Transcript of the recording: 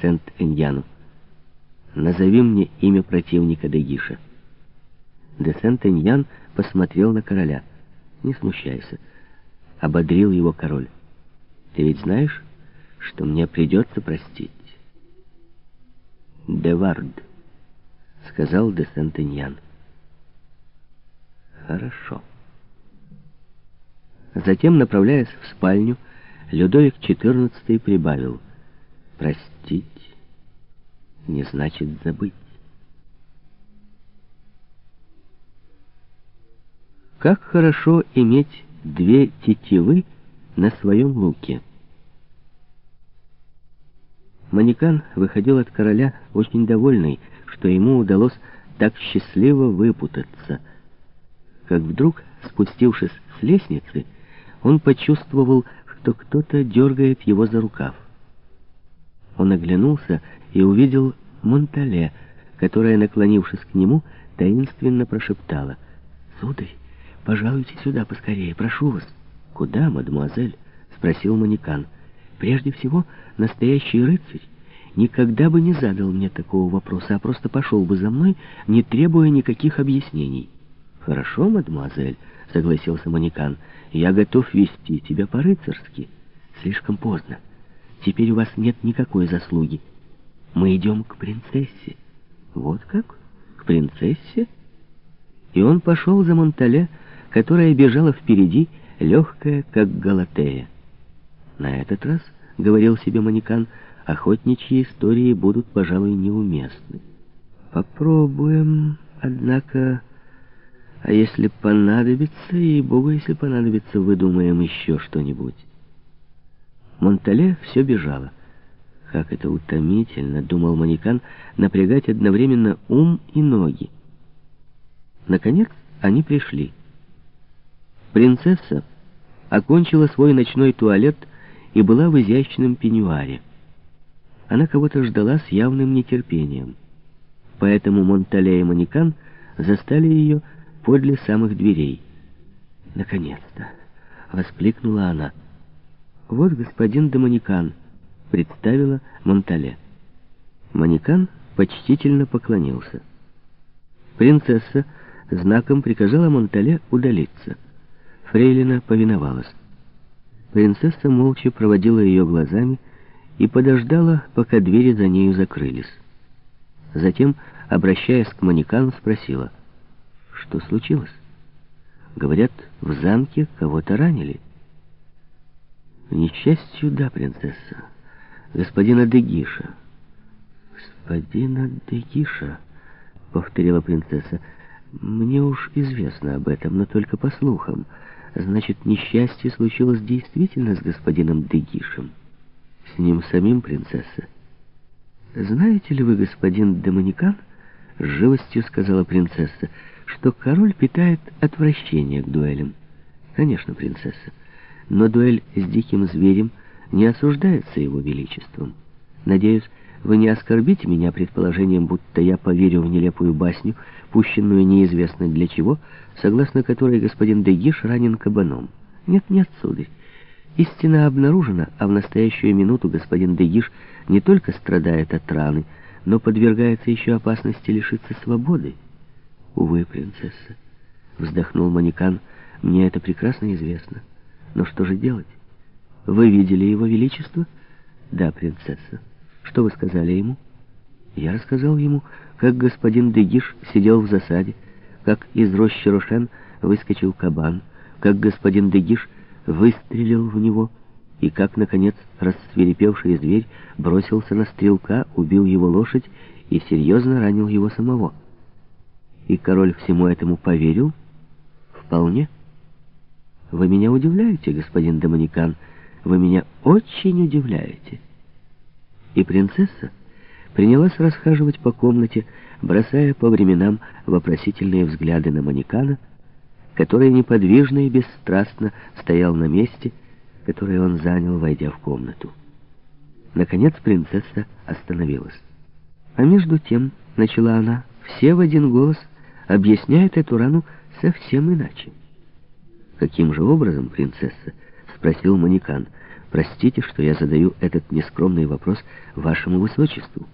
Сент-Эньяну. «Назови мне имя противника Дегиша». Де Сент-Эньян посмотрел на короля. «Не смущайся», — ободрил его король. «Ты ведь знаешь, что мне придется простить?» «Девард», — сказал де Сент-Эньян. «Хорошо». Затем, направляясь в спальню, Людовик XIV прибавил «Простить не значит забыть». Как хорошо иметь две тетивы на своем луке. Манекан выходил от короля очень довольный, что ему удалось так счастливо выпутаться. Как вдруг, спустившись с лестницы, он почувствовал, что кто-то дергает его за рукав. Он оглянулся и увидел Монтале, которая, наклонившись к нему, таинственно прошептала. «Сударь, пожалуйте сюда поскорее, прошу вас». «Куда, мадемуазель?» — спросил Манекан. «Прежде всего, настоящий рыцарь никогда бы не задал мне такого вопроса, а просто пошел бы за мной, не требуя никаких объяснений». «Хорошо, мадемуазель», — согласился Манекан. «Я готов вести тебя по-рыцарски». «Слишком поздно. Теперь у вас нет никакой заслуги. Мы идем к принцессе». «Вот как? К принцессе?» И он пошел за Монтале, которая бежала впереди, легкая, как Галатея. На этот раз, — говорил себе Манекан, — охотничьи истории будут, пожалуй, неуместны. Попробуем, однако... А если понадобится, и богу, если понадобится, выдумаем еще что-нибудь. Монтале все бежало. Как это утомительно, думал Манекан, напрягать одновременно ум и ноги. Наконец они пришли. Принцесса окончила свой ночной туалет и была в изящном пеньюаре. Она кого-то ждала с явным нетерпением. Поэтому Монтале и Манекан застали ее подле самых дверей. «Наконец-то!» — воскликнула она. «Вот господин Доманикан», — представила Монтале. Манекан почтительно поклонился. Принцесса знаком приказала Монтале удалиться. Фрейлина повиновалась. Принцесса молча проводила ее глазами и подождала, пока двери за нею закрылись. Затем, обращаясь к Манекану, спросила — что случилось? Говорят, в замке кого-то ранили. Несчастью, да, принцесса. Господина Дегиша. Господина Дегиша, повторила принцесса. Мне уж известно об этом, но только по слухам. Значит, несчастье случилось действительно с господином Дегишем. С ним самим, принцесса. Знаете ли вы, господин Демоникан, с живостью сказала принцесса, что король питает отвращение к дуэлям. Конечно, принцесса, но дуэль с диким зверем не осуждается его величеством. Надеюсь, вы не оскорбите меня предположением, будто я поверю в нелепую басню, пущенную неизвестно для чего, согласно которой господин Дегиш ранен кабаном. Нет, нет, сударь. Истина обнаружена, а в настоящую минуту господин Дегиш не только страдает от раны, но подвергается еще опасности лишиться свободы. «Увы, принцесса», — вздохнул Манекан, — «мне это прекрасно известно. Но что же делать? Вы видели его величество?» «Да, принцесса. Что вы сказали ему?» Я рассказал ему, как господин Дегиш сидел в засаде, как из рощи Рошен выскочил кабан, как господин Дегиш выстрелил в него, и как, наконец, рассверепевший зверь бросился на стрелка, убил его лошадь и серьезно ранил его самого. И король всему этому поверил? Вполне. Вы меня удивляете, господин Доминикан. Вы меня очень удивляете. И принцесса принялась расхаживать по комнате, бросая по временам вопросительные взгляды на Манекана, который неподвижно и бесстрастно стоял на месте, которое он занял, войдя в комнату. Наконец принцесса остановилась. А между тем, начала она, все в один голос — объясняет эту рану совсем иначе. «Каким же образом, принцесса?» — спросил Манекан. Простите, что я задаю этот нескромный вопрос вашему высочеству».